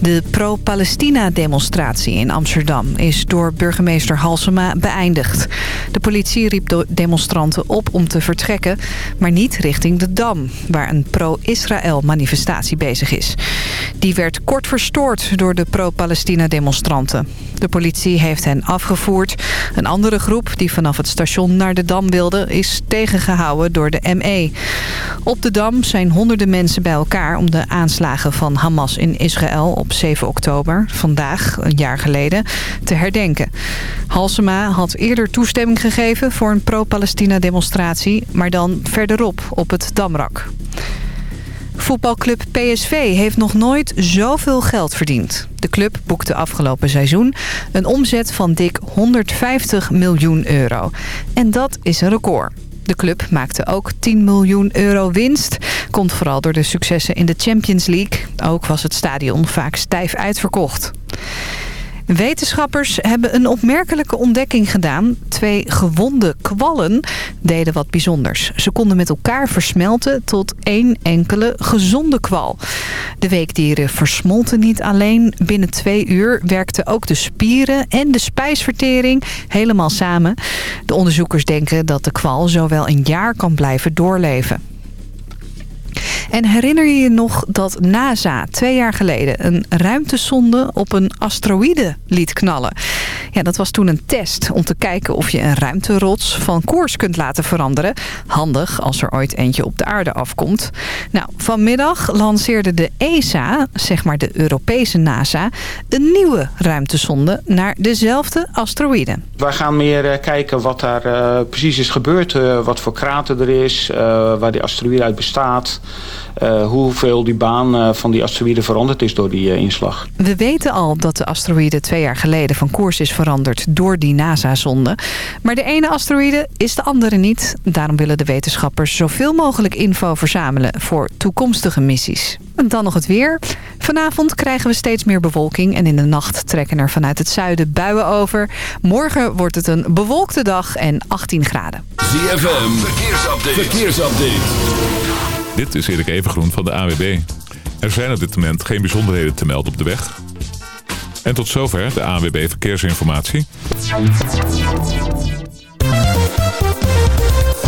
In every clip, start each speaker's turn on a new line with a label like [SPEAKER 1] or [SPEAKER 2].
[SPEAKER 1] De pro-Palestina-demonstratie in Amsterdam is door burgemeester Halsema beëindigd. De politie riep de demonstranten op om te vertrekken, maar niet richting de Dam... waar een pro-Israël-manifestatie bezig is. Die werd kort verstoord door de pro-Palestina-demonstranten. De politie heeft hen afgevoerd. Een andere groep die vanaf het station naar de Dam wilde... is tegengehouden door de ME. Op de Dam zijn honderden mensen bij elkaar... om de aanslagen van Hamas in Israël op 7 oktober, vandaag, een jaar geleden, te herdenken. Halsema had eerder toestemming gegeven voor een pro-Palestina-demonstratie... maar dan verderop op het Damrak. Voetbalclub PSV heeft nog nooit zoveel geld verdiend. De club boekte afgelopen seizoen een omzet van dik 150 miljoen euro. En dat is een record. De club maakte ook 10 miljoen euro winst. Komt vooral door de successen in de Champions League. Ook was het stadion vaak stijf uitverkocht. Wetenschappers hebben een opmerkelijke ontdekking gedaan. Twee gewonde kwallen deden wat bijzonders. Ze konden met elkaar versmelten tot één enkele gezonde kwal. De weekdieren versmolten niet alleen. Binnen twee uur werkten ook de spieren en de spijsvertering helemaal samen. De onderzoekers denken dat de kwal zowel een jaar kan blijven doorleven. En herinner je je nog dat NASA twee jaar geleden een ruimtesonde op een asteroïde liet knallen? Ja, dat was toen een test om te kijken of je een ruimterots van koers kunt laten veranderen. Handig als er ooit eentje op de aarde afkomt. Nou, vanmiddag lanceerde de ESA, zeg maar de Europese NASA, een nieuwe ruimtesonde naar dezelfde asteroïde.
[SPEAKER 2] Wij gaan meer uh, kijken wat daar uh, precies is gebeurd, uh, wat voor krater er is, waar die asteroïde uit bestaat. Uh, hoeveel die baan uh, van die asteroïde veranderd is door die uh, inslag.
[SPEAKER 1] We weten al dat de asteroïde twee jaar geleden van koers is veranderd door die NASA-zonde. Maar de ene asteroïde is de andere niet. Daarom willen de wetenschappers zoveel mogelijk info verzamelen voor toekomstige missies. En dan nog het weer. Vanavond krijgen we steeds meer bewolking en in de nacht trekken er vanuit het zuiden buien over. Morgen wordt het een bewolkte dag en 18 graden.
[SPEAKER 3] ZFM, verkeersupdate. verkeersupdate.
[SPEAKER 4] Dit is Erik Evengroen van de AWB. Er zijn op dit moment geen bijzonderheden te melden op de weg. En tot zover de AWB Verkeersinformatie.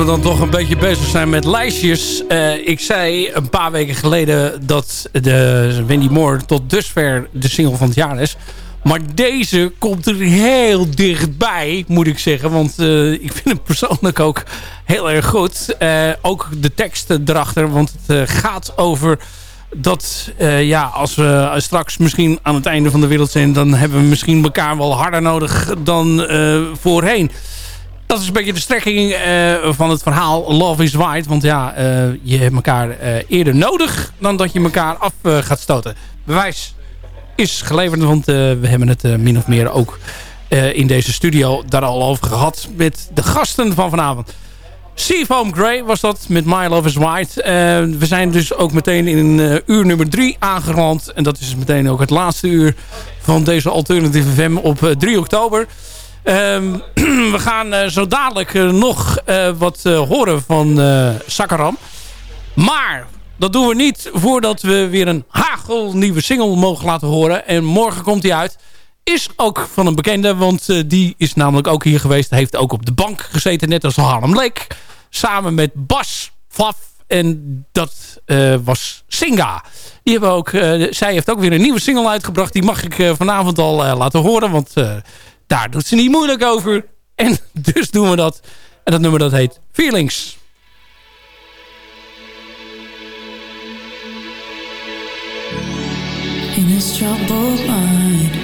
[SPEAKER 5] We dan toch een beetje bezig zijn met lijstjes. Uh, ik zei een paar weken geleden dat de Wendy Moore tot dusver de single van het jaar is. Maar deze komt er heel dichtbij, moet ik zeggen. Want uh, ik vind hem persoonlijk ook heel erg goed. Uh, ook de tekst erachter, want het gaat over dat ja, als we straks misschien aan het einde van de wereld zijn... dan hebben we misschien elkaar wel harder nodig dan voorheen. Dat is een beetje de strekking uh, van het verhaal Love is White. Want ja, uh, je hebt elkaar uh, eerder nodig dan dat je elkaar af gaat stoten. Bewijs is geleverd, want we hebben het min of meer ook in deze studio daar al over gehad met de gasten van vanavond. Seafoam Grey was dat met My Love is White. we zijn dus ook meteen in uur nummer 3 aangerand. En dat is meteen ook het laatste uur van deze Alternative FM op 3 oktober. Ehm, we gaan uh, zo dadelijk uh, nog uh, wat horen van Sakaram. Maar dat doen we niet voordat we weer een hagelnieuwe single mogen laten horen. En morgen komt die uit. Is ook van een bekende, want die is namelijk ook hier geweest. Heeft ook op de bank gezeten, net als Harlem Lake. Samen met Bas Faf. En dat was Singa. Die hebben ook, zij heeft ook weer een nieuwe single uitgebracht. Die mag ik vanavond al laten horen, want daar doet ze niet moeilijk over. En dus doen we dat. En dat nummer dat heet Feelings. In this troubled mind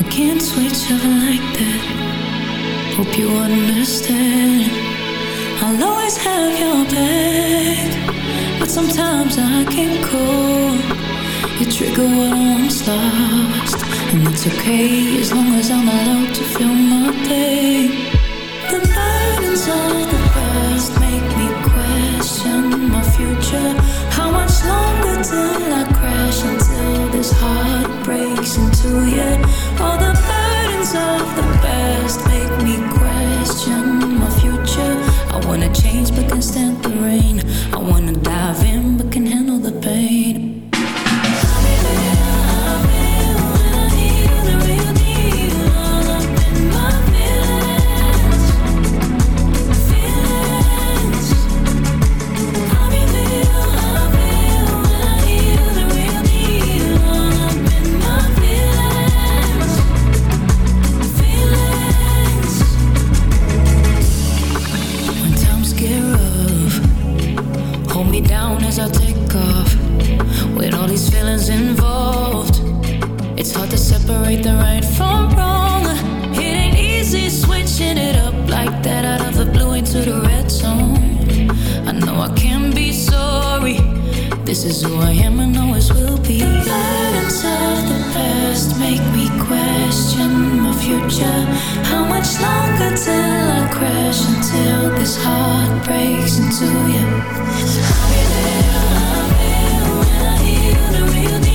[SPEAKER 5] I can't switch over like that Hope you understand I'll always have your back But sometimes I can't cope You trigger what I once lost And it's okay as long as I'm allowed to feel my pain The burdens of the past make me question my future. How much longer till I crash Until this heart breaks into you All the burdens of the past make me question my future. I wanna change but can stand the rain. I wanna dive in but can handle the pain separate the right from wrong. It ain't easy switching it up like that out of the blue into the red zone. I know I can be sorry. This is who I am and always will be. The burdens of the past make me question my future. How much longer till I crash until this heart breaks into you? I'll be there, I'll be there when I hear the real.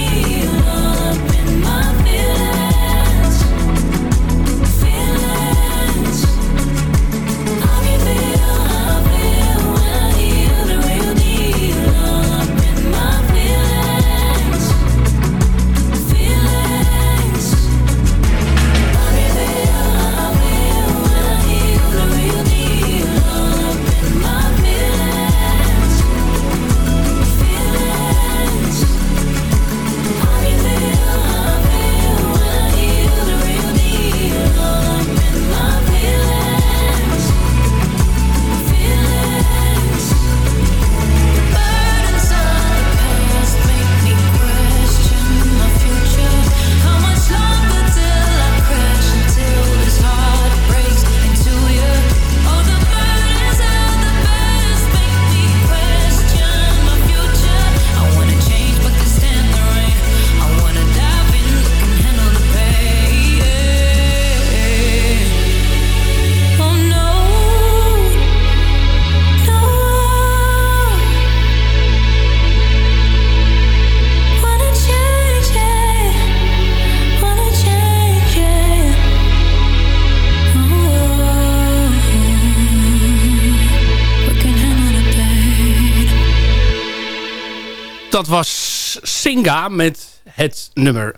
[SPEAKER 5] Was Singa met het nummer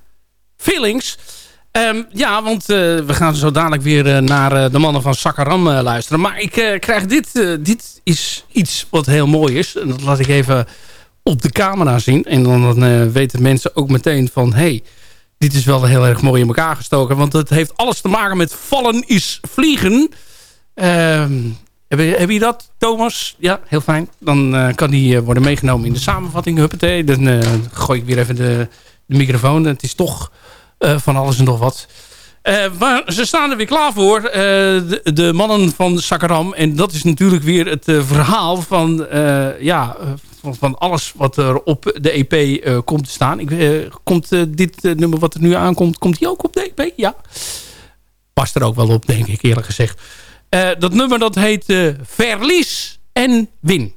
[SPEAKER 5] Feelings.
[SPEAKER 6] Ehm, ja, want we gaan zo dadelijk weer naar de mannen van Sakaram luisteren. Maar ik krijg dit. dit is iets wat heel mooi is. En dat laat ik even op de camera zien. En dan weten mensen ook meteen van... hey, dit is wel heel erg mooi in elkaar gestoken. Want het heeft alles te maken met vallen is vliegen. Ehm, heb, je, heb je dat, Thomas? Ja, heel fijn. Dan uh, kan die uh, worden meegenomen in de samenvatting. Huppatee. Dan uh, gooi ik weer even de, de microfoon. Het is toch van alles en nog wat. maar ze staan er weer klaar voor. De, de, mannen van Sakaram. En dat is natuurlijk weer het verhaal van... ja, van, van, alles wat er op de EP komt te staan. Ik, komt dit nummer wat er nu aankomt, komt die ook op de EP? Ja. Past er ook wel op, denk ik eerlijk gezegd. Dat nummer dat heet Verlies en Win.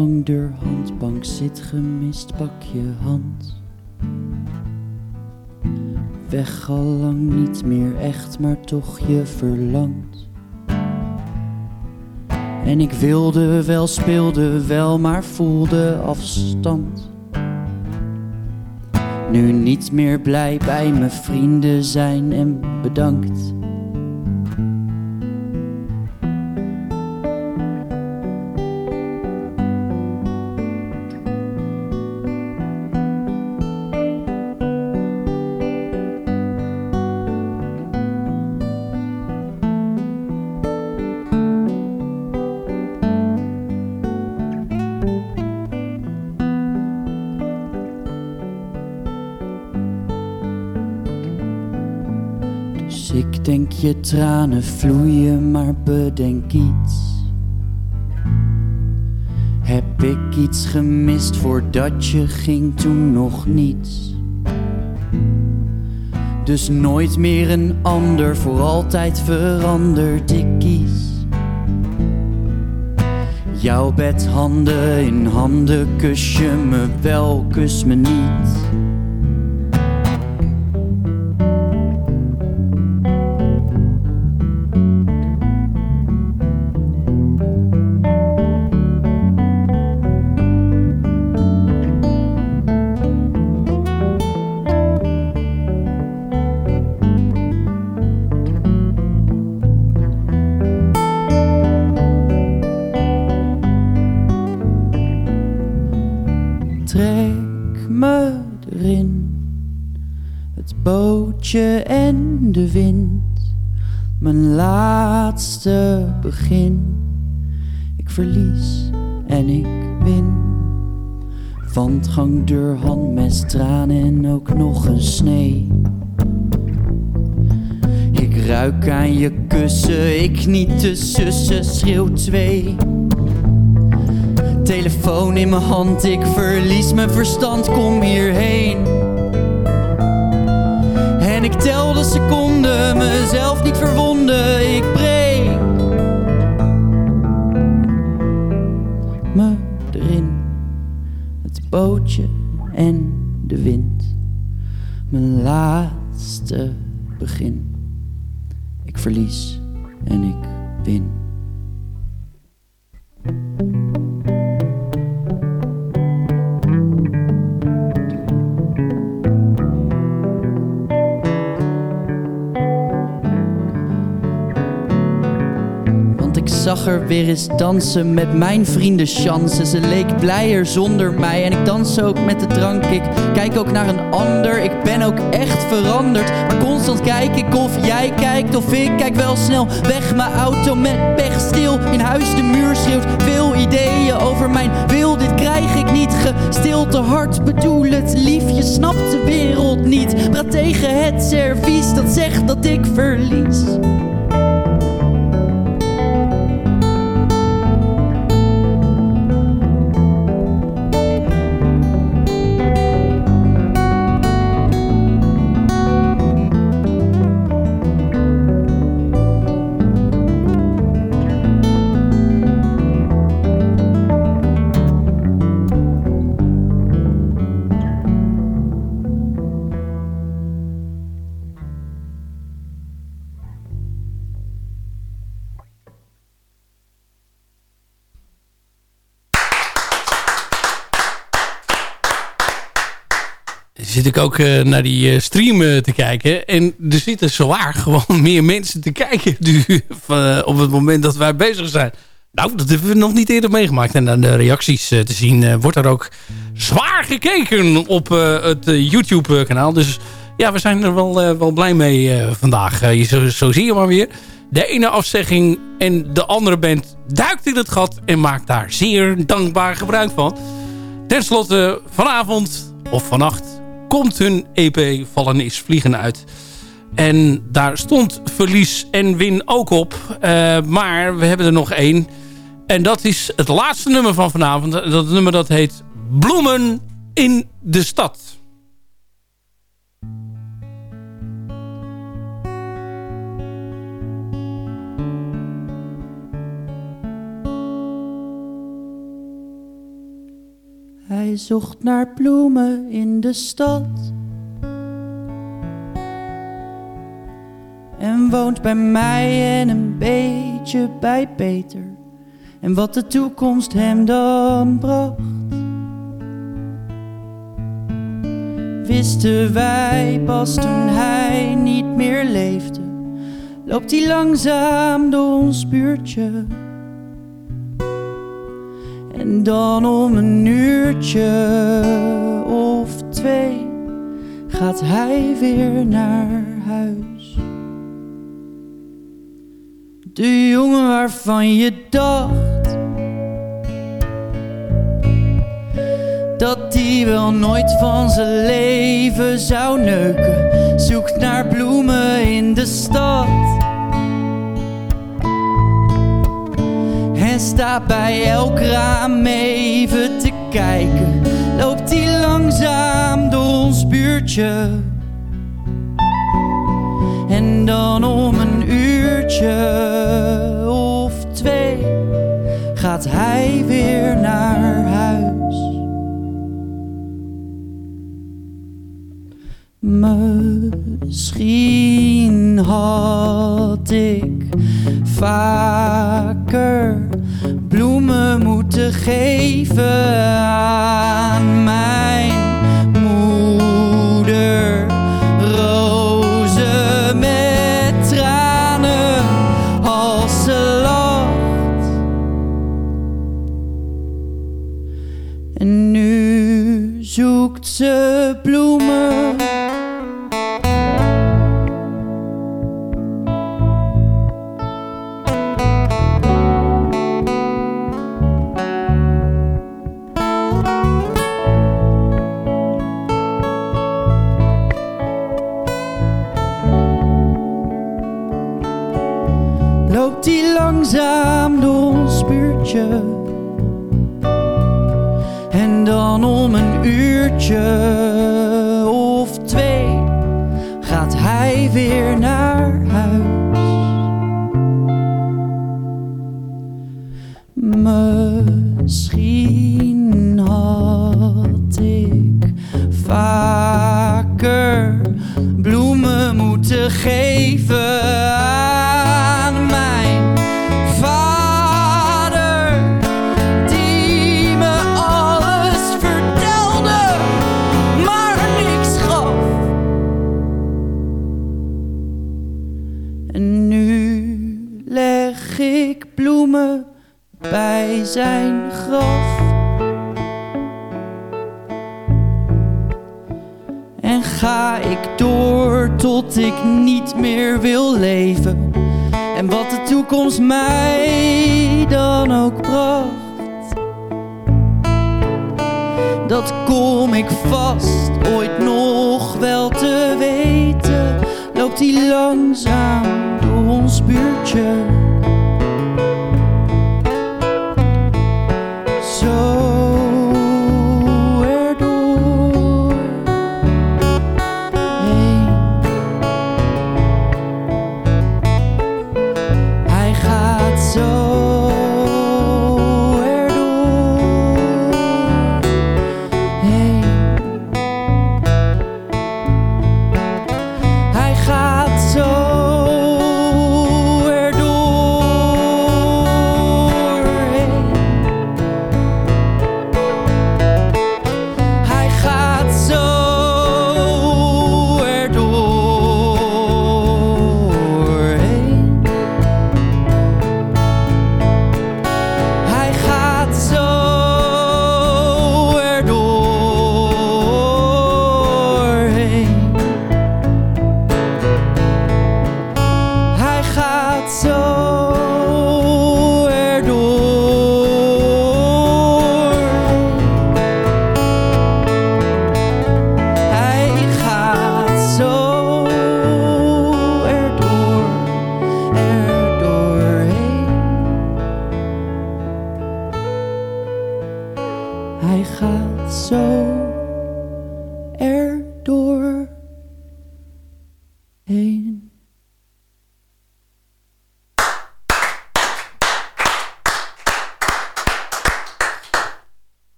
[SPEAKER 7] gangdeur, handbank zit gemist, pak je hand. Weg al lang niet meer echt, maar toch je verlangt. En ik wilde wel, speelde wel, maar voelde afstand. Nu niet meer blij bij mijn vrienden zijn en bedankt. Je tranen vloeien, maar bedenk iets. Heb ik iets gemist voordat je ging, toen nog niets. Dus nooit meer een ander, voor altijd veranderd, ik kies. Jouw bed, handen in handen, kus je me wel, kus me niet. Gangdeur, handmes, tranen en ook nog een snee. Ik ruik aan je kussen, ik niet de sussen, schreeuw twee. Telefoon in mijn hand, ik verlies mijn verstand, kom hierheen. En ik tel de seconden, mezelf niet verwonden, ik breek bootje en de wind. Mijn laatste begin. Ik verlies en ik win. Zag er weer eens dansen met mijn vrienden chansen. Ze leek blijer zonder mij en ik dans ook met de drank. Ik kijk ook naar een ander, ik ben ook echt veranderd. Maar constant kijk ik of jij kijkt of ik kijk wel snel weg. Mijn auto met pech stil, in huis de muur schreeuwt. Veel ideeën over mijn wil, dit krijg ik niet gestild te hard. Bedoel het lief, je snapt de wereld niet. Praat tegen het servies dat zegt dat ik verlies.
[SPEAKER 6] Ook naar die stream te kijken. En er zitten zwaar gewoon meer mensen te kijken nu, op het moment dat wij bezig zijn. Nou, dat hebben we nog niet eerder meegemaakt. En aan de reacties te zien wordt er ook zwaar gekeken op het YouTube-kanaal. Dus ja, we zijn er wel, wel blij mee vandaag. zo, zo zie je maar weer. De ene afzegging en de andere band duikt in het gat en maakt daar zeer dankbaar gebruik van. Ten slotte vanavond of vannacht komt hun EP Vallen is Vliegen uit. En daar stond verlies en win ook op. Uh, maar we hebben er nog één. En dat is het laatste nummer van vanavond. Dat nummer dat heet Bloemen in de Stad.
[SPEAKER 7] Zocht naar bloemen in de stad. En woont bij mij en een beetje bij Peter. En wat de toekomst hem dan bracht. Wisten wij pas toen hij niet meer leefde. Loopt hij langzaam door ons buurtje en dan om een uurtje of twee gaat hij weer naar huis. De jongen waarvan je dacht dat die wel nooit van zijn leven zou neuken, zoekt naar bloemen in de stad. En staat bij elk raam even te kijken. Loopt hij langzaam door ons buurtje. En dan om een uurtje of twee gaat hij weer naar huis. Misschien had ik vaker moeten geven Hij langzaam door ons buurtje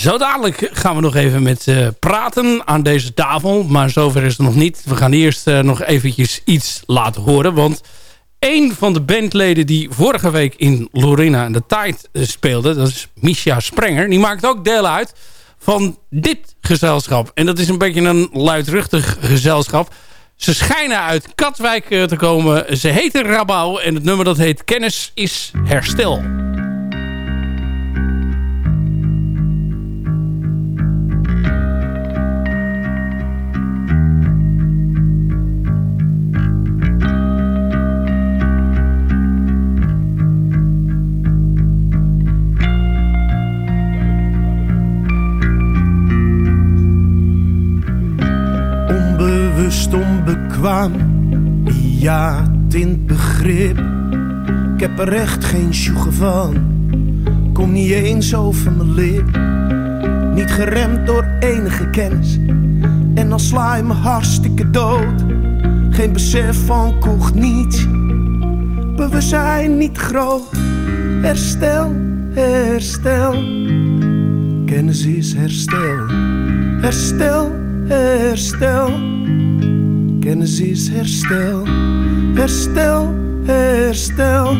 [SPEAKER 7] Zo
[SPEAKER 6] dadelijk gaan we nog even met uh, praten aan deze tafel. Maar zover is het nog niet. We gaan eerst uh, nog eventjes iets laten horen. Want een van de bandleden die vorige week in Lorena en de Tijd uh, speelde... dat is Misha Sprenger. Die maakt ook deel uit van dit gezelschap. En dat is een beetje een luidruchtig gezelschap. Ze schijnen uit Katwijk te komen. Ze heten Rabouw en het nummer dat heet Kennis is Herstel.
[SPEAKER 8] Onbekwaam, ja, tint begrip. Ik heb er echt geen sjoegen van, kom niet eens over mijn lip. Niet geremd door enige kennis, en dan sla je me hartstikke dood. Geen besef van cognitie, bewustzijn niet groot. Herstel, herstel, kennis is herstel, herstel, herstel. Kennis is herstel, herstel, herstel.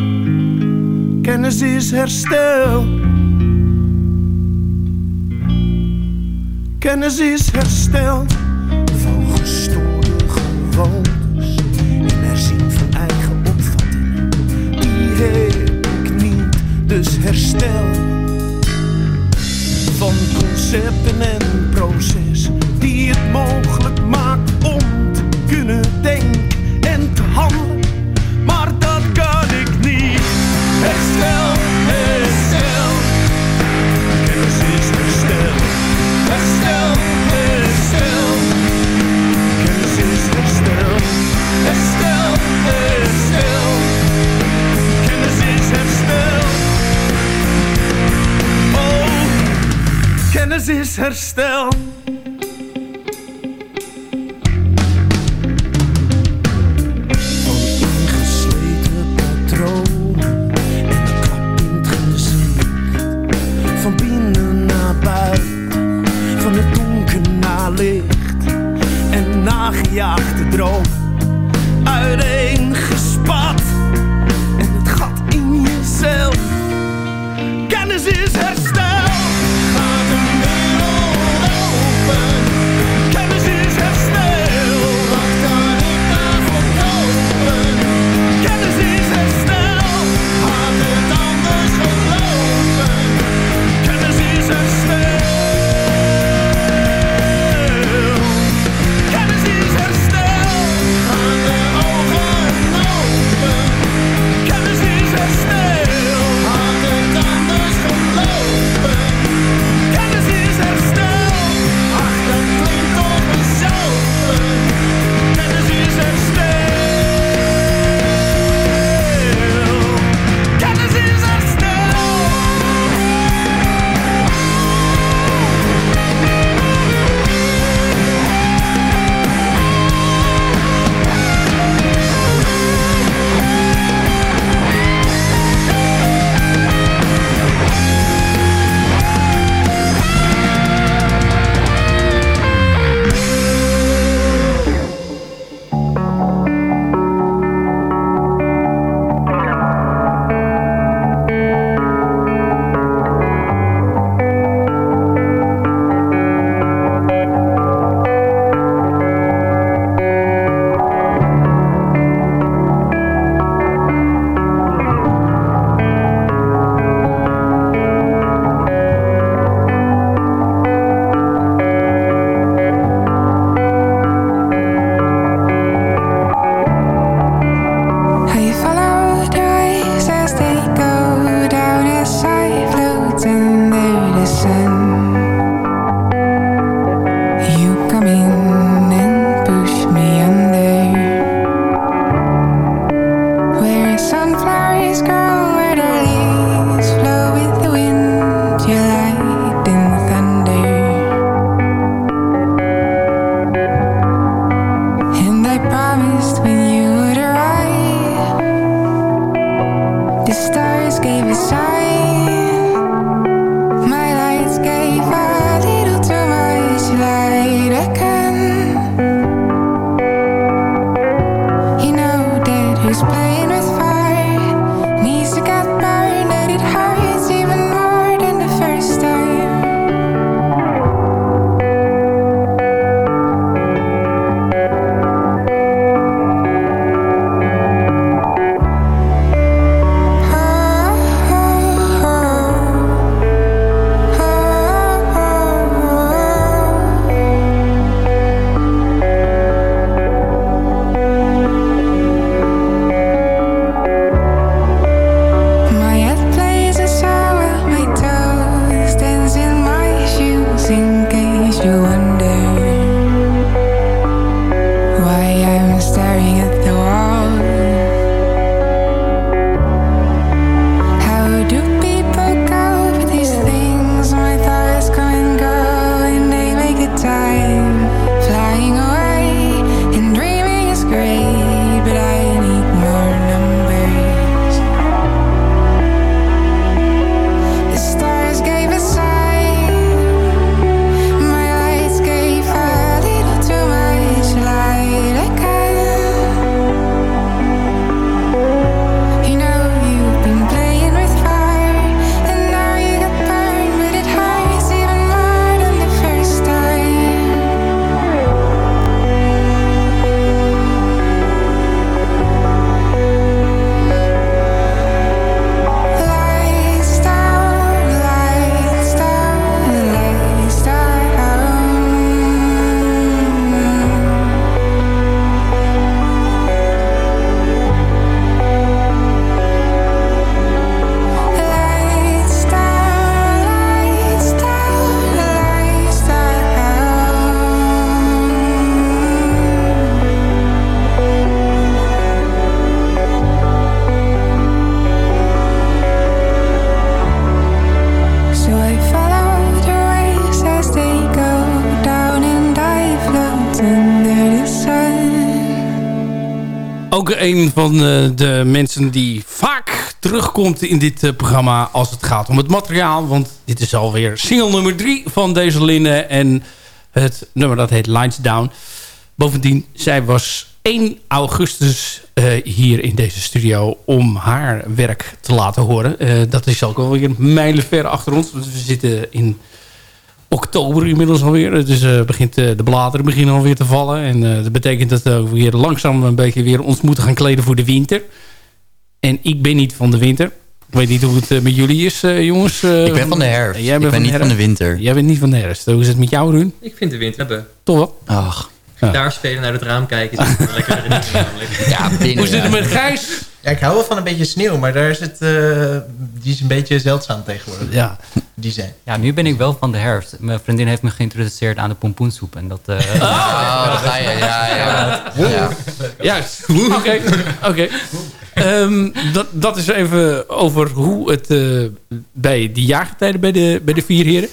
[SPEAKER 8] Kennis is herstel. Kennis is herstel van gestoorde gewoontes en herzien van eigen opvattingen. Die heb ik niet, dus herstel van concepten en processen die het mogelijk te kunnen denken en te handelen. Maar dat kan ik niet. Herstel, herstel. Kennis is herstel. Herstel, herstel. Kennis is herstel. Herstel, herstel. Kennis is herstel. Oh, kennis is herstel. Een
[SPEAKER 6] van eh, de mensen die vaak terugkomt in dit eh, programma als het gaat om het materiaal. Want dit is alweer single nummer 3 van deze Linne. En het nummer dat heet Lines Down. Bovendien, zij was 1 augustus eh, hier in deze studio om haar werk te laten horen. Dat is ook alweer mijlenver achter ons. Want we zitten in oktober inmiddels alweer. Dus eh, begint, eh, de bladeren beginnen alweer te vallen. En eh, dat betekent dat we weer langzaam een beetje weer ons moeten gaan kleden voor de winter. En ik ben niet van de winter. Ik weet niet hoe het met jullie is, jongens. Eh,
[SPEAKER 9] Ik ben van de herfst.
[SPEAKER 6] Jij
[SPEAKER 9] ik ben niet van de winter.
[SPEAKER 6] Jij bent niet van de herfst. Hoe is het met jou, Run?
[SPEAKER 10] Ik vind de winter hebben.
[SPEAKER 6] Toch wel?
[SPEAKER 9] Ach,
[SPEAKER 10] Daar spelen naar het raam kijken is lekker
[SPEAKER 9] ja, binnen.
[SPEAKER 6] Hoe zit het
[SPEAKER 9] ja.
[SPEAKER 6] met Gijs?
[SPEAKER 11] Ja, ik hou wel van een beetje sneeuw, maar daar is het, eh, die is een beetje zeldzaam tegenwoordig.
[SPEAKER 6] Ja.
[SPEAKER 11] Die zijn.
[SPEAKER 10] Ja, nu ben ik wel van de herfst. Mijn vriendin heeft me geïntroduceerd aan de pompoensoep. En dat... eh,
[SPEAKER 9] Oh, daar ga je. Ja, ja. ja.
[SPEAKER 6] Juist. Oké. Oké. Ehm, dat, dat is even over hoe het eh, bij die jaargetijden bij de, bij de vier heren.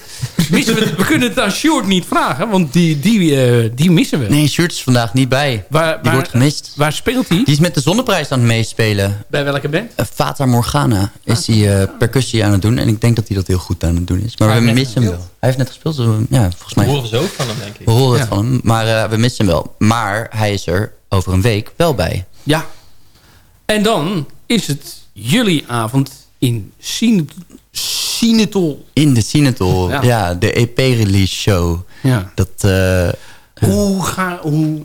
[SPEAKER 6] Missen we, we kunnen het aan Sjoerd niet vragen, want die, die, eh, die missen we.
[SPEAKER 9] Nee, Sjoerd is vandaag niet bij.
[SPEAKER 6] Waar,
[SPEAKER 9] Die
[SPEAKER 6] waar,
[SPEAKER 9] wordt gemist.
[SPEAKER 6] waar speelt hij?
[SPEAKER 9] Die is met de zonneprijs aan het meespelen.
[SPEAKER 6] Bij welke band?
[SPEAKER 9] Eh, Fata Morgana is hij eh, percussie aan het doen. En ik denk dat hij dat heel goed aan het doen is. Maar we missen hem wel. Hij heeft net gespeeld. dus we- ja, volgens mij.
[SPEAKER 10] we horen zo van hem, denk ik.
[SPEAKER 9] We horen het van hem. Maar eh, we missen hem wel. Maar hij is er over een week wel bij.
[SPEAKER 6] Ja. En dan is het jullie avond in Sinetol. Sinetol.
[SPEAKER 9] In de Cinetol.
[SPEAKER 6] Ja.
[SPEAKER 9] Ja. de EP-release show.
[SPEAKER 6] Ja.
[SPEAKER 9] Dat, eh,
[SPEAKER 6] Hoe, ga, hoe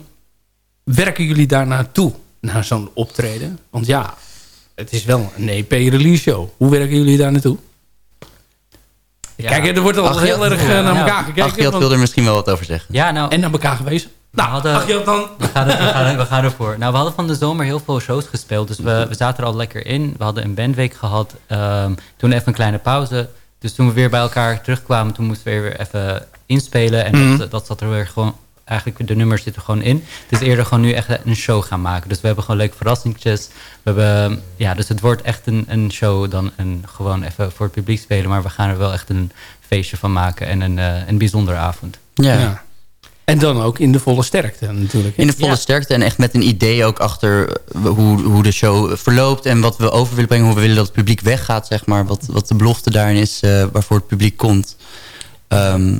[SPEAKER 6] werken jullie daar naartoe? Naar zo'n optreden? Want ja, het is wel een EP-release show. Hoe werken jullie daar naartoe?
[SPEAKER 10] Ja.
[SPEAKER 6] Kijk, er wordt al
[SPEAKER 9] Achiel-
[SPEAKER 6] heel erg eh, naar elkaar gekeken.
[SPEAKER 9] Achiel
[SPEAKER 6] want-
[SPEAKER 9] wil er misschien wel wat over zeggen.
[SPEAKER 10] Ja, nou...
[SPEAKER 6] en naar elkaar gewezen. Nou,
[SPEAKER 10] hadden-
[SPEAKER 6] Achiel dan...
[SPEAKER 10] We gaan, er- we, gaan, we gaan ervoor. Nou, we hadden van de zomer heel veel shows gespeeld. Dus we, we zaten er al lekker in. We hadden een bandweek gehad. Ehm, toen even een kleine pauze. Dus toen we weer bij elkaar terugkwamen... toen moesten we weer even inspelen. En
[SPEAKER 6] Mhm.
[SPEAKER 10] dat, dat zat er weer gewoon... Eigenlijk, de nummers zitten er gewoon in. Het is eerder gewoon nu echt een show gaan maken. Dus we hebben gewoon leuke verrassingjes. We hebben, ja, dus het wordt echt een, een show dan een, gewoon even voor het publiek spelen. Maar we gaan er wel echt een feestje van maken. En een, eh, een bijzondere avond.
[SPEAKER 9] Ja.
[SPEAKER 6] Ja. En dan ook in de volle sterkte natuurlijk. hè?
[SPEAKER 9] In de volle
[SPEAKER 10] Ja.
[SPEAKER 9] sterkte en echt met een idee ook achter eh, hoe, hoe de show verloopt... en wat we over willen brengen, hoe we willen dat het publiek weggaat, zeg maar. Wat, wat de belofte daarin is eh, waarvoor het publiek komt. Ehm,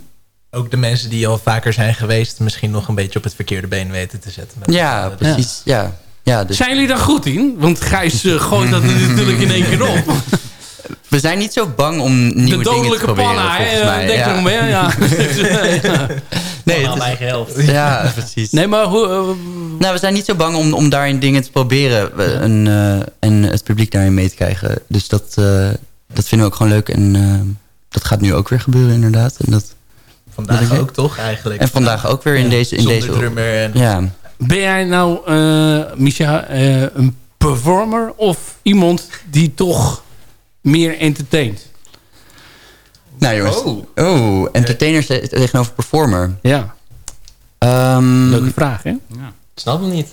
[SPEAKER 11] Ook de mensen die al vaker zijn geweest... misschien nog een beetje op het verkeerde been weten te zetten. Met
[SPEAKER 9] ja, precies. Ja. Ja, dus
[SPEAKER 6] Zijn jullie daar goed in? Want Gijs eh, gooit dat natuurlijk in één keer op.
[SPEAKER 9] we zijn niet zo bang om nieuwe
[SPEAKER 6] De
[SPEAKER 9] dingen te
[SPEAKER 6] dodelijke
[SPEAKER 9] proberen,
[SPEAKER 6] panna,
[SPEAKER 9] volgens
[SPEAKER 6] hè?
[SPEAKER 9] mij.
[SPEAKER 6] Denk
[SPEAKER 9] ja.
[SPEAKER 6] erom, hè? Ja.
[SPEAKER 9] Nee,
[SPEAKER 11] aan
[SPEAKER 9] is-
[SPEAKER 11] eigen helft.
[SPEAKER 9] ja, precies.
[SPEAKER 6] Nee, maar hoe... eh,
[SPEAKER 9] Nou, we zijn niet zo bang om, om daarin dingen te proberen en, eh, en het publiek daarin mee te krijgen. Dus dat, eh, dat vinden we ook gewoon leuk. En dat gaat nu ook weer gebeuren, inderdaad. En, dat,
[SPEAKER 11] Vandaag ook toch eigenlijk.
[SPEAKER 9] en vandaag ook weer in
[SPEAKER 11] Ja,
[SPEAKER 9] deze... In
[SPEAKER 11] zonder
[SPEAKER 9] deze
[SPEAKER 11] drummer en...
[SPEAKER 9] ja,
[SPEAKER 6] ben jij nou, eh Micha, eh, een performer of iemand die toch meer entertaint?
[SPEAKER 9] nou jongens.
[SPEAKER 11] Oh.
[SPEAKER 9] Oh, entertainers te- tegenover performer.
[SPEAKER 6] Ja,
[SPEAKER 9] Ehm,
[SPEAKER 6] leuke vraag, hè?
[SPEAKER 10] Ik snap hem niet.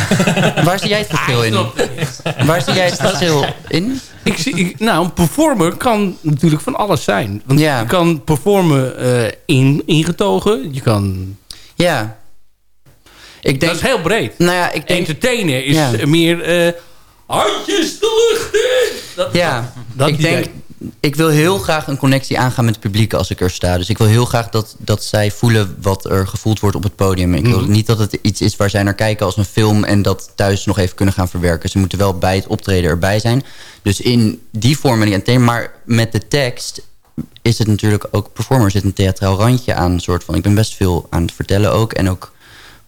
[SPEAKER 9] waar zie jij het verschil in? Waar zie jij het verschil in?
[SPEAKER 6] Ik zie, ik- nou, een performer kan natuurlijk van alles zijn. Want
[SPEAKER 9] Ja.
[SPEAKER 6] je kan performen eh, in, ingetogen. Je kan...
[SPEAKER 9] Ja. Ik denk,
[SPEAKER 6] dat is heel breed.
[SPEAKER 9] nou ja, ik denk...
[SPEAKER 6] Entertainen is
[SPEAKER 9] Ja.
[SPEAKER 6] meer... eh, handjes de lucht in! Dat,
[SPEAKER 9] Ja,
[SPEAKER 6] dat
[SPEAKER 9] ik denk, ik wil heel graag een connectie aangaan met het publiek als ik er sta. Dus ik wil heel graag dat, dat zij voelen wat er gevoeld wordt op het podium. Ik wil
[SPEAKER 6] Mhm.
[SPEAKER 9] niet dat het iets is waar zij naar kijken als een film... en dat thuis nog even kunnen gaan verwerken. Ze moeten wel bij het optreden erbij zijn. Dus in die vorm en die thema, maar met de tekst is het natuurlijk ook... performer zit een theatraal randje aan. Soort van, ik ben best veel aan het vertellen ook. En ook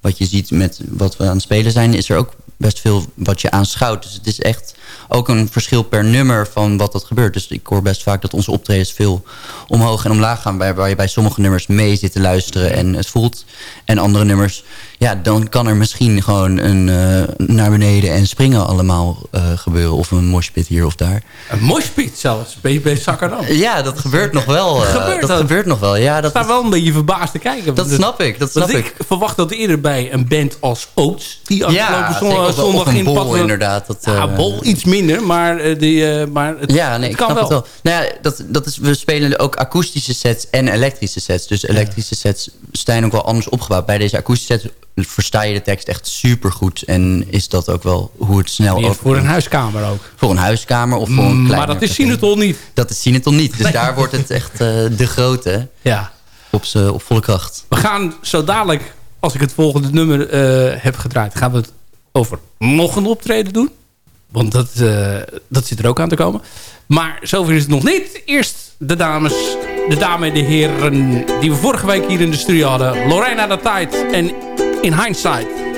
[SPEAKER 9] wat je ziet met wat we aan het spelen zijn... is er ook best veel wat je aanschouwt. Dus het is echt ook een verschil per nummer van wat dat gebeurt. Dus ik hoor best vaak dat onze optredens veel omhoog en omlaag gaan... waar, waar je bij sommige nummers mee zit te luisteren en het voelt. En andere nummers, ja, dan kan er misschien gewoon een eh, naar beneden en springen allemaal eh, gebeuren. Of een moshpit hier of daar.
[SPEAKER 6] Een moshpit zelfs, Zakkeram. Ik
[SPEAKER 9] Ja, dat gebeurt nog wel. eh,
[SPEAKER 6] Gebeurt
[SPEAKER 9] dat,
[SPEAKER 6] dat?
[SPEAKER 9] gebeurt nog wel. Ja, dat,
[SPEAKER 6] sta wel een beetje verbaasd te kijken.
[SPEAKER 9] dat snap ik. Dat snap
[SPEAKER 6] ik
[SPEAKER 9] ik.
[SPEAKER 6] verwacht dat eerder bij een band als Oates... die
[SPEAKER 9] Ja,
[SPEAKER 6] afgelopen
[SPEAKER 12] aankomende
[SPEAKER 9] Of-
[SPEAKER 12] zondag
[SPEAKER 9] een
[SPEAKER 12] in
[SPEAKER 9] bol, inderdaad. Dat,
[SPEAKER 12] Ja,
[SPEAKER 9] eh,
[SPEAKER 12] bol iets minder, maar, eh, die, eh, maar het,
[SPEAKER 9] ja, nee,
[SPEAKER 12] het
[SPEAKER 9] ik
[SPEAKER 12] kan
[SPEAKER 9] snap
[SPEAKER 12] wel.
[SPEAKER 9] het wel. Nou ja, dat, dat is, we spelen ook akoestische sets en elektrische sets. Dus elektrische sets zijn ook wel anders opgebouwd. Bij deze akoestische sets versta je de tekst echt super goed. En is dat ook wel hoe het snel ook
[SPEAKER 12] voor een huiskamer ook.
[SPEAKER 9] Voor een huiskamer of voor een
[SPEAKER 12] Mm,
[SPEAKER 9] kleiner
[SPEAKER 12] maar dat is. Sinatol niet.
[SPEAKER 9] Dat is Sinatol niet. Dus
[SPEAKER 12] Nee.
[SPEAKER 9] daar wordt het echt de grote.
[SPEAKER 12] Ja.
[SPEAKER 9] Op, op volle kracht.
[SPEAKER 12] We gaan zo dadelijk, als ik het volgende nummer heb gedraaid... gaan we het over nog een optreden doen. Want dat, eh, dat zit er ook aan te komen. Maar zover is het nog niet. Eerst de dames, de dame en de heren... die we vorige week hier in de studio hadden. Lorena de Tijd en In Hindsight.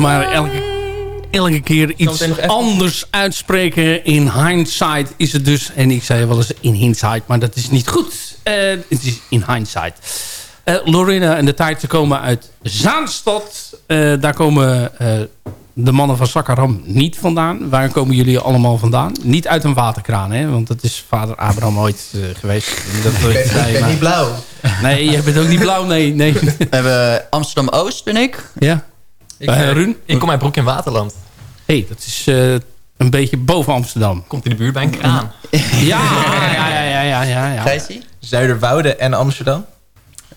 [SPEAKER 12] Maar elke, elke keer iets anders uitspreken. In hindsight is het dus. En ik zei wel eens in hindsight, maar dat is niet goed. Eh, het is in hindsight. Eh Lorena en de tijd, ze komen uit Zaanstad. Eh, daar komen eh, de mannen van Sakaram niet vandaan. Waar komen jullie allemaal vandaan? Niet uit een waterkraan, hè? Want dat is vader Abraham ooit geweest. Dat
[SPEAKER 13] Ik ben,
[SPEAKER 12] zei
[SPEAKER 13] ik ben
[SPEAKER 12] maar-
[SPEAKER 13] niet blauw.
[SPEAKER 12] Nee, je bent ook niet blauw, nee. nee.
[SPEAKER 9] We hebben Amsterdam-Oost, ben ik.
[SPEAKER 12] Ja.
[SPEAKER 13] Ik,
[SPEAKER 12] Eh,
[SPEAKER 13] eh,
[SPEAKER 12] Ruun?
[SPEAKER 13] ik kom uit Broek in Waterland.
[SPEAKER 12] hey, dat is eh, een beetje boven Amsterdam.
[SPEAKER 13] Komt in de buurt bij een kraan.
[SPEAKER 12] Ja, ja, ja, ja, ja, ja. ja.
[SPEAKER 13] Zuiderwoude en Amsterdam.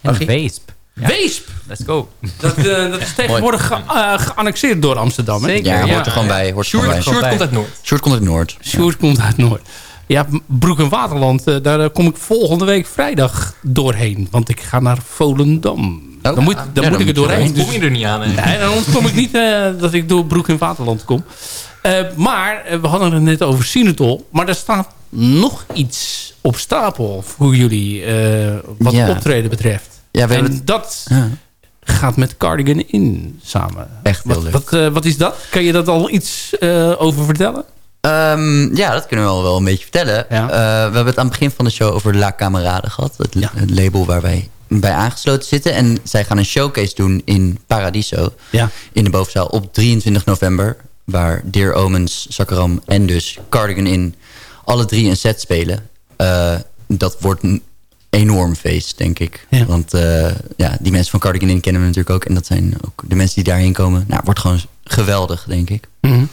[SPEAKER 10] En Weesp. Ja.
[SPEAKER 12] Weesp!
[SPEAKER 10] Let's go.
[SPEAKER 12] Dat, eh, dat is tegenwoordig ge- eh, geannexeerd door Amsterdam. Hè?
[SPEAKER 10] Zeker.
[SPEAKER 9] Ja,
[SPEAKER 10] Ja.
[SPEAKER 9] hoort er gewoon bij. Hoort er gewoon
[SPEAKER 13] Sjoerd, komt uit Noord.
[SPEAKER 9] Sjoerd komt uit Noord.
[SPEAKER 12] Sjoerd komt uit Noord. Ja, Broek en Waterland, daar kom ik volgende week vrijdag doorheen. Want ik ga naar Volendam.
[SPEAKER 6] Dan moet, dan
[SPEAKER 11] Ja,
[SPEAKER 6] moet ik er doorheen.
[SPEAKER 11] Dan kom je er niet aan. hè.
[SPEAKER 6] Nee, dan ontkom ik niet eh, dat ik door Broek in Waterland kom. Eh, maar eh, we hadden het net over Sinatol. Maar er staat nog iets op stapel voor jullie wat
[SPEAKER 9] Ja.
[SPEAKER 6] optreden betreft.
[SPEAKER 9] Ja, we
[SPEAKER 6] en
[SPEAKER 9] hebben het-
[SPEAKER 6] dat
[SPEAKER 9] Ja.
[SPEAKER 6] gaat met Cardigan in samen.
[SPEAKER 9] Echt heel
[SPEAKER 6] Wat,
[SPEAKER 9] leuk.
[SPEAKER 6] wat, wat is dat? Kan je dat al iets over vertellen?
[SPEAKER 9] Ehm, ja, dat kunnen we wel, wel een beetje vertellen.
[SPEAKER 6] Ja.
[SPEAKER 9] We hebben het aan het begin van de show over La Camarade gehad. Het,
[SPEAKER 6] Ja.
[SPEAKER 9] het label waar wij bij aangesloten zitten. En zij gaan een showcase doen in Paradiso.
[SPEAKER 6] Ja.
[SPEAKER 9] In de bovenzaal op 23 november. Waar Dear Omens, Sakaram en dus Cardigan in alle drie een set spelen. Eh, dat wordt een enorm feest, denk ik.
[SPEAKER 6] Ja.
[SPEAKER 9] Want eh, ja, die mensen van Cardigan in kennen we natuurlijk ook. En dat zijn ook de mensen die daarheen komen. Nou, wordt gewoon geweldig, denk ik.
[SPEAKER 6] Mhm.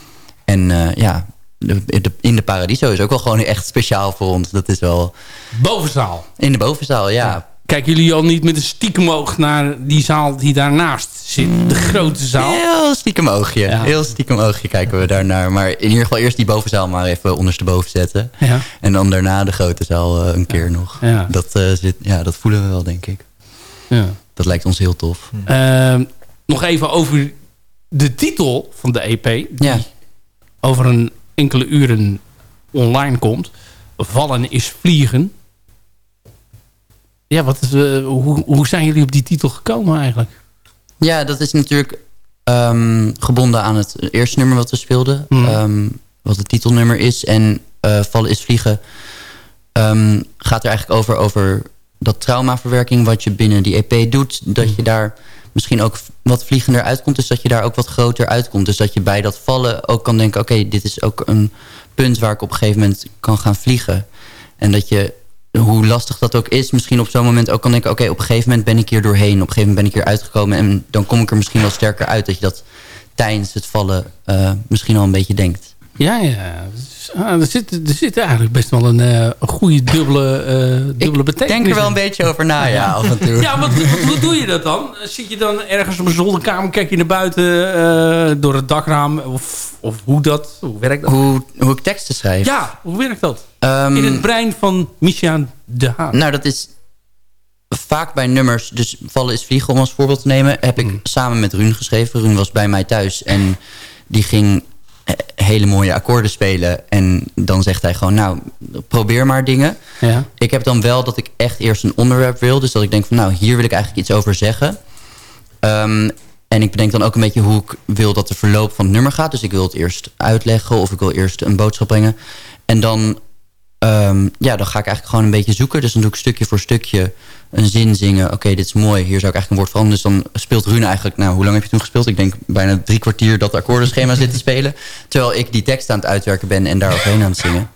[SPEAKER 9] En eh, ja, de, de- in de Paradiso is ook wel gewoon echt speciaal voor ons. Dat is wel
[SPEAKER 6] Bovenzaal.
[SPEAKER 9] in de bovenzaal, ja.
[SPEAKER 6] Kijken jullie al niet met een stiekem oog naar die zaal die daarnaast zit? De grote zaal?
[SPEAKER 9] Heel stiekem oogje.
[SPEAKER 6] Ja.
[SPEAKER 9] Heel stiekem oogje kijken we daarnaar. Maar in ieder geval eerst die bovenzaal maar even ondersteboven zetten.
[SPEAKER 6] Ja.
[SPEAKER 9] En dan daarna de grote zaal eh, een keer nog.
[SPEAKER 6] Ja.
[SPEAKER 9] Dat, eh, zit, ja, dat voelen we wel, denk ik.
[SPEAKER 6] ja.
[SPEAKER 9] Dat lijkt ons heel tof.
[SPEAKER 6] Ehm, nog even over de titel van de EP. Die
[SPEAKER 9] Ja.
[SPEAKER 6] over een enkele uren online komt. Vallen is vliegen. Ja, wat is, eh, hoe, hoe zijn jullie op die titel gekomen eigenlijk?
[SPEAKER 9] Ja, dat is natuurlijk ehm, gebonden aan het eerste nummer wat we speelden.
[SPEAKER 6] Mhm.
[SPEAKER 9] Ehm, wat het titelnummer is. En eh, Vallen is Vliegen ehm, gaat er eigenlijk over, over dat traumaverwerking wat je binnen die EP doet. Dat je daar misschien ook wat vliegender uitkomt. Dus dat je daar ook wat groter uitkomt. Dus dat je bij dat vallen ook kan denken... oké, dit is ook een punt waar ik op een gegeven moment kan gaan vliegen. En dat je, hoe lastig dat ook is... misschien op zo'n moment ook kan denken... oké, op een gegeven moment ben ik hier doorheen. Op een gegeven moment ben ik hier uitgekomen... en dan kom ik er misschien wel sterker uit... dat je dat tijdens het vallen eh, misschien al een beetje denkt.
[SPEAKER 6] Ja, ja. Ah, er, zit, er zit eigenlijk best wel een, eh, goede dubbele, eh dubbele
[SPEAKER 9] Ik
[SPEAKER 6] betekenis
[SPEAKER 9] denk er wel een beetje over na, ja, af en toe.
[SPEAKER 6] Ja, wat, wat- hoe doe je dat dan? Zit je dan ergens op een zolderkamer, kijk je naar buiten eh, door het dakraam? Of, of hoe dat? Hoe werkt dat?
[SPEAKER 9] Hoe, hoe ik teksten schrijf.
[SPEAKER 6] Ja, hoe werkt dat?
[SPEAKER 9] Ehm,
[SPEAKER 6] In het brein van Micha de Haan.
[SPEAKER 9] Nou, dat is vaak bij nummers. Dus Vallen is Vliegen, om als voorbeeld te nemen... heb
[SPEAKER 6] Hmm.
[SPEAKER 9] ik samen met Ruun geschreven. Ruun was bij mij thuis en die ging hele mooie akkoorden spelen. En dan zegt hij gewoon, nou, probeer maar dingen.
[SPEAKER 6] Ja.
[SPEAKER 9] Ik heb dan wel dat ik echt eerst een onderwerp wil. Dus dat ik denk van, nou, hier wil ik eigenlijk iets over zeggen. Ehm, en ik bedenk dan ook een beetje hoe ik wil dat de verloop van het nummer gaat. Dus ik wil het eerst uitleggen of ik wil eerst een boodschap brengen. En dan, ehm, ja, dan ga ik eigenlijk gewoon een beetje zoeken. Dus dan doe ik stukje voor stukje een zin zingen. Oké, dit is mooi. Hier zou ik eigenlijk een woord veranderen. Dus dan speelt Rune eigenlijk... Nou, hoe lang heb je toen gespeeld? Ik denk bijna drie kwartier dat akkoordenschema zit te spelen. Terwijl ik die tekst aan het uitwerken ben en daar overheen aan het zingen.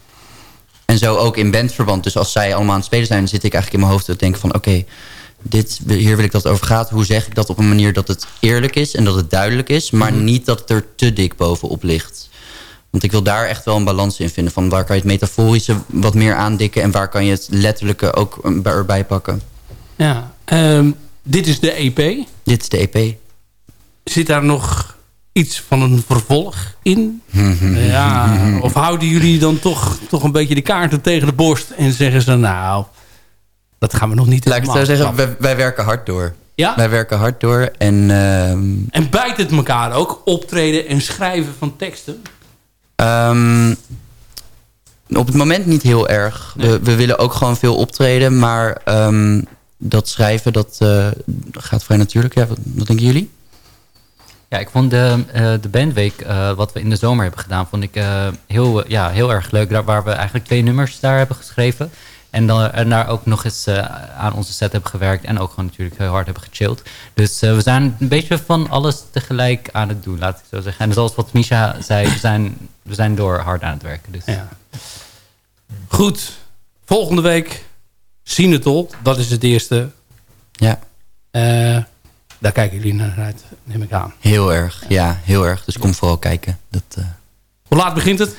[SPEAKER 9] En zo ook in bandverband. Dus als zij allemaal aan het spelen zijn... zit ik eigenlijk in mijn hoofd te denken van... oké, dit, hier wil ik dat het over gaat. Hoe zeg ik dat op een manier dat het eerlijk is... en dat het duidelijk is... maar niet dat het er te dik bovenop ligt. Want ik wil daar echt wel een balans in vinden. Van waar kan je het metaforische wat meer aandikken... en waar kan je het letterlijke ook eh, erbij pakken.
[SPEAKER 6] Ja. Ehm, dit is de EP.
[SPEAKER 9] Dit is de EP.
[SPEAKER 6] Zit daar nog iets van een vervolg in? ja. Of houden jullie dan toch, toch een beetje de kaarten tegen de borst... en zeggen ze, nou, dat gaan we nog niet
[SPEAKER 9] Laat ik zo zeggen, wij, wij werken hard door.
[SPEAKER 6] Ja?
[SPEAKER 9] Wij werken hard door en... ehm,
[SPEAKER 6] En bijt het elkaar ook, optreden en schrijven van teksten?
[SPEAKER 9] Ehm, op het moment niet heel erg. We, we willen ook gewoon veel optreden. Maar ehm, dat schrijven, dat eh, gaat vrij natuurlijk. Ja, wat, wat denken jullie?
[SPEAKER 10] Ja, ik vond de, eh, de bandweek, eh, wat we in de zomer hebben gedaan, vond ik heel, ja, heel erg leuk. Daar, waar we eigenlijk twee nummers daar hebben geschreven. En, dan, en daar ook nog eens aan onze set hebben gewerkt. En ook gewoon natuurlijk heel hard hebben gechilled. Dus we zijn een beetje van alles tegelijk aan het doen, laat ik zo zeggen. En zoals wat Misha zei, we zijn, we zijn door hard aan het werken. Dus.
[SPEAKER 6] Ja. Goed. Volgende week Sinatol. Dat is het eerste.
[SPEAKER 9] Ja.
[SPEAKER 6] Eh, daar kijken jullie naar uit, neem ik aan.
[SPEAKER 9] Heel erg, ja, heel erg. Dus kom vooral kijken. Dat eh,
[SPEAKER 6] Hoe laat begint het?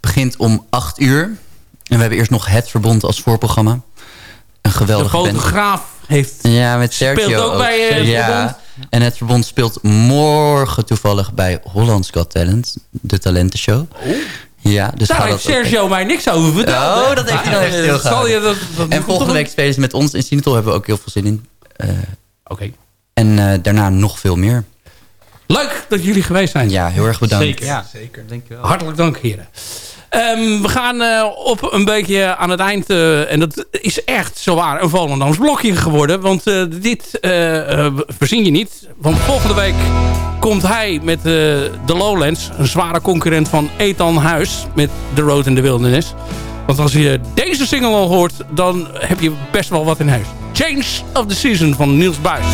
[SPEAKER 9] begint om 8 uur. En we hebben eerst nog Het Verbond als voorprogramma. Een
[SPEAKER 6] De
[SPEAKER 9] geweldige band.
[SPEAKER 6] fotograaf heeft...
[SPEAKER 9] Ja, met Sergio
[SPEAKER 6] Speelt ook bij, eh, Het
[SPEAKER 9] ja. En Het Verbond speelt morgen toevallig bij Hollands Got Talent. De talentenshow. Ja, dus
[SPEAKER 6] Daar
[SPEAKER 9] ga
[SPEAKER 6] heeft
[SPEAKER 9] ook
[SPEAKER 6] Sergio mij niks over verteld.
[SPEAKER 9] Oh, dat heeft hij dan
[SPEAKER 6] dat-
[SPEAKER 9] En volgende week spelen ze met ons in Sinatol. Hebben we ook heel veel zin in. Eh,
[SPEAKER 6] Oké.
[SPEAKER 9] En eh, daarna nog veel meer.
[SPEAKER 6] Leuk dat jullie geweest zijn.
[SPEAKER 9] Ja, heel erg bedankt.
[SPEAKER 6] Zeker.
[SPEAKER 10] Ja, zeker. Dankjewel.
[SPEAKER 6] Hartelijk dank, heren. Ehm, we gaan eh, op een beetje aan het eind... eh, en dat is echt zowaar een Volendams blokje geworden. Want eh, dit verzin je niet. Want volgende week komt hij met de Lowlands. Een zware concurrent van Ethan Huis. Met The Road in the Wilderness. Want als je deze single al hoort... dan heb je best wel wat in huis. Change of the Season van Niels Buis.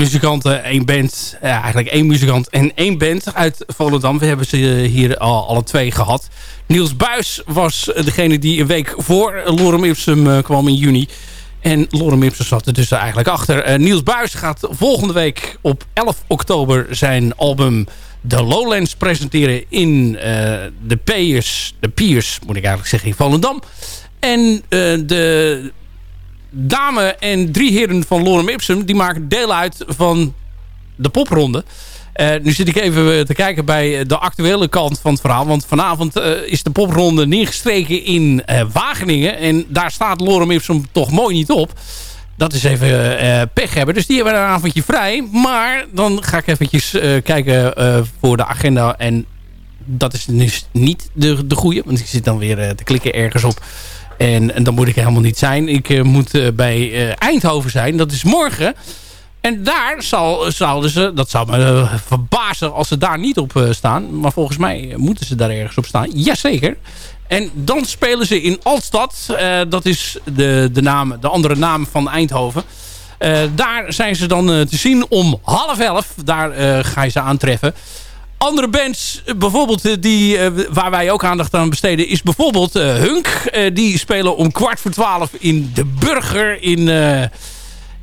[SPEAKER 6] Muzikanten, één band. Ja, eigenlijk één muzikant en één band uit Volendam. We hebben ze hier al alle twee gehad. Niels Buis was degene die een week voor Lorem Ipsum eh, kwam in juni. En Lorem Ipsum zat er dus eigenlijk achter. Eh, Niels Buis gaat volgende week op 11 oktober zijn album The Lowlands presenteren in eh, de Piers, de Piers moet ik eigenlijk zeggen, in Volendam. En eh, de dame en drie heren van Lorem Ipsum... die maken deel uit van de popronde. Eh, nu zit ik even te kijken bij de actuele kant van het verhaal. Want vanavond eh, is de popronde neergestreken in eh, Wageningen. En daar staat Lorem Ipsum toch mooi niet op. Dat is even eh, pech hebben. Dus die hebben een avondje vrij. Maar dan ga ik eventjes eh, kijken eh, voor de agenda. En dat is dus niet de, de goede. Want ik zit dan weer eh, te klikken ergens op. En, en dan moet ik helemaal niet zijn. Ik eh, moet eh, bij eh, Eindhoven zijn. Dat is morgen. En daar zal, zouden ze... Dat zou me verbazen als ze daar niet op staan. Maar volgens mij moeten ze daar ergens op staan. Jazeker. En dan spelen ze in Altstad. Dat is de, de, naam, de andere naam van Eindhoven. Daar zijn ze dan te zien om half elf. Daar ga je ze aantreffen. Andere bands, eh, bijvoorbeeld eh, die, eh, waar wij ook aandacht aan besteden... is bijvoorbeeld Hunk. Die spelen om kwart voor twaalf in De Burger in,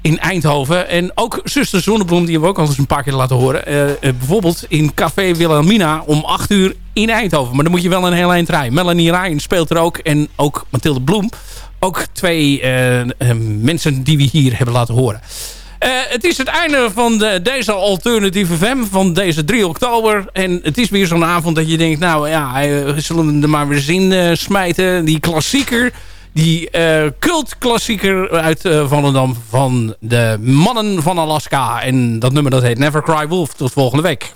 [SPEAKER 6] in Eindhoven. En ook Zuster Zonnebloem, die hebben we ook al eens een paar keer laten horen. Bijvoorbeeld in Café Wilhelmina om acht uur in Eindhoven. Maar dan moet je wel een heel eind rijden. Melanie Ryan speelt er ook en ook Mathilde Bloem. Ook twee mensen die we hier hebben laten horen. Eh, het is het einde van de, deze alternatieve FM van deze 3 oktober. En het is weer zo'n avond dat je denkt... nou ja, eh, we zullen er maar weer zin eh, smijten. Die klassieker, die eh cultklassieker uit Volendam... van de mannen van Alaska. En dat nummer dat heet Never Cry Wolf. Tot volgende week.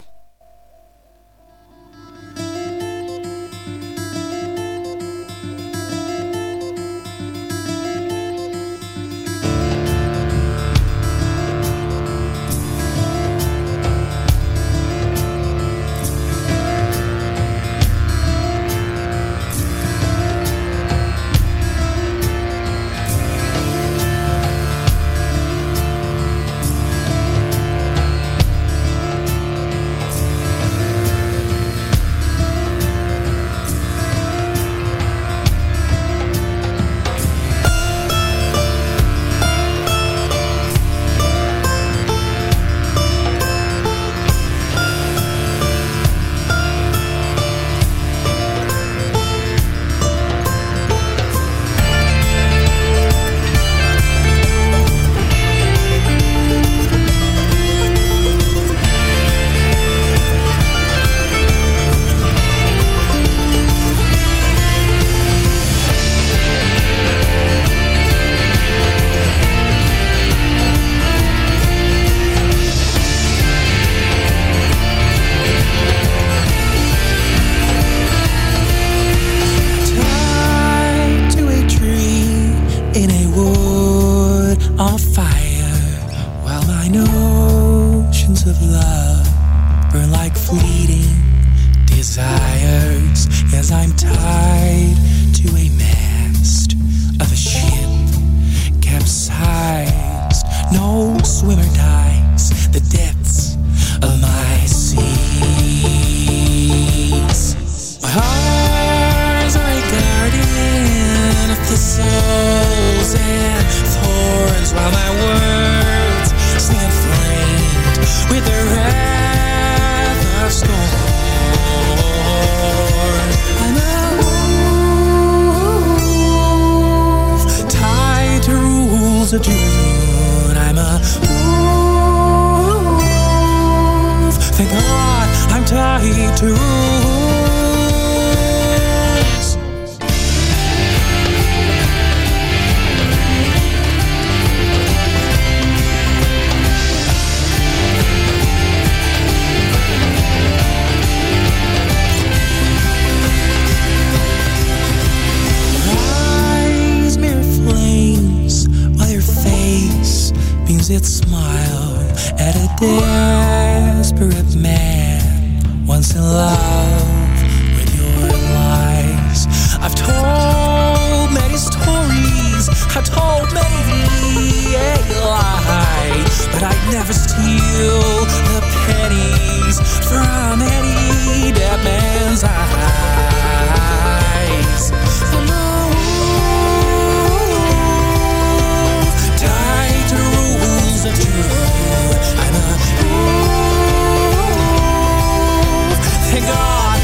[SPEAKER 14] it smile at a desperate man once in love with your lies? I've told many stories, I've told many a lie, but I never steal the pennies from any dead man's eyes.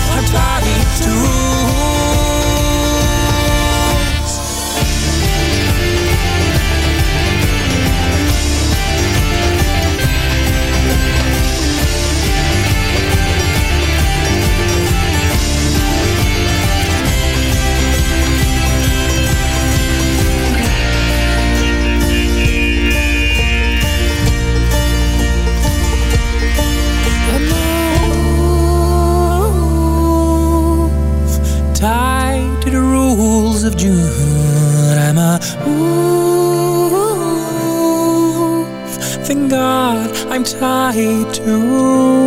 [SPEAKER 14] I'm to June. I'm a ooh, thank God I'm tied to.